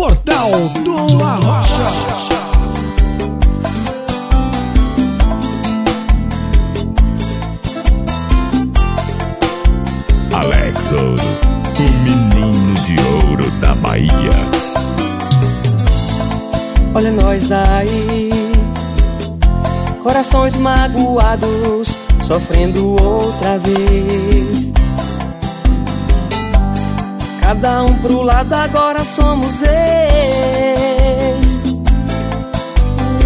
Portal do Arrocha. Alex Ouro, o menino de ouro da Bahia. Olha nós aí, corações magoados, sofrendo outra vez. Cada um pro lado, agora somos ex.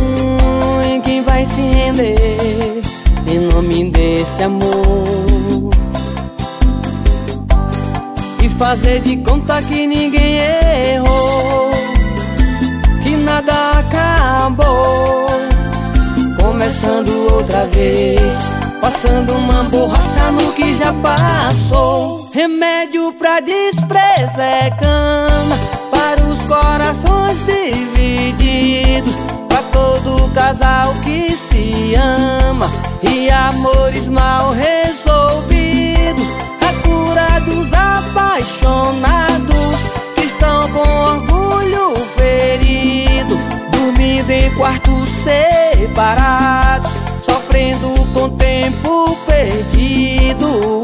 Hum, em quem vai se render em nome desse amor? E fazer de conta que ninguém errou, que nada acabou. Começando outra vez, passando uma borracha no que já passou. Remédio pra despreza é cana para os corações divididos. Pra todo casal que se ama e amores mal resolvidos. A cura dos apaixonados que estão com orgulho ferido, dormindo em quartos separados, sofrendo com tempo perdido.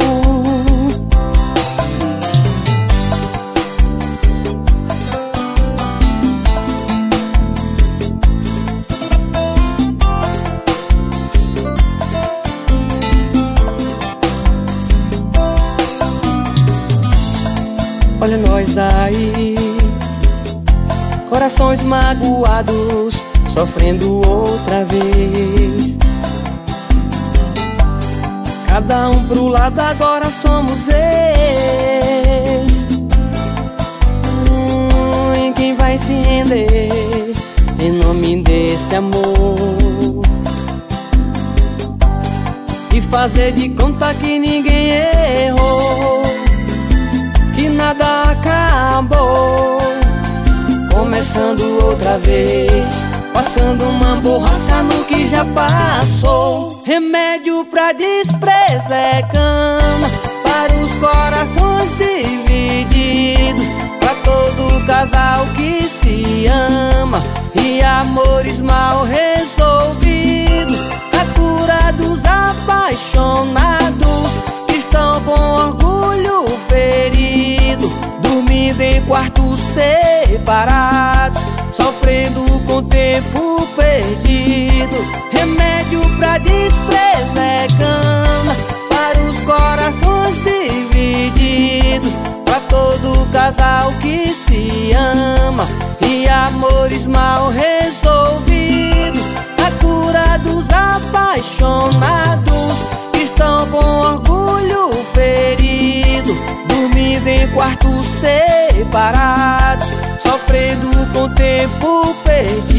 Olha nós aí, corações magoados, sofrendo outra vez. Cada um pro lado, agora somos ex. Hum, em quem vai se render em nome desse amor? E fazer de conta que ninguém errou Outra vez, passando uma borracha no que já passou. Remédio pra despreza é cana para os corações divididos. Pra todo casal que se ama e amores mal resolvidos. A cura dos apaixonados que estão com orgulho ferido, dormindo em quartos separados, tempo perdido. Remédio pra despreza é cana para os corações divididos, pra todo casal que se ama e amores mal resolvidos. A cura dos apaixonados estão com orgulho ferido, dormindo em quartos separados, sofrendo com tempo perdido.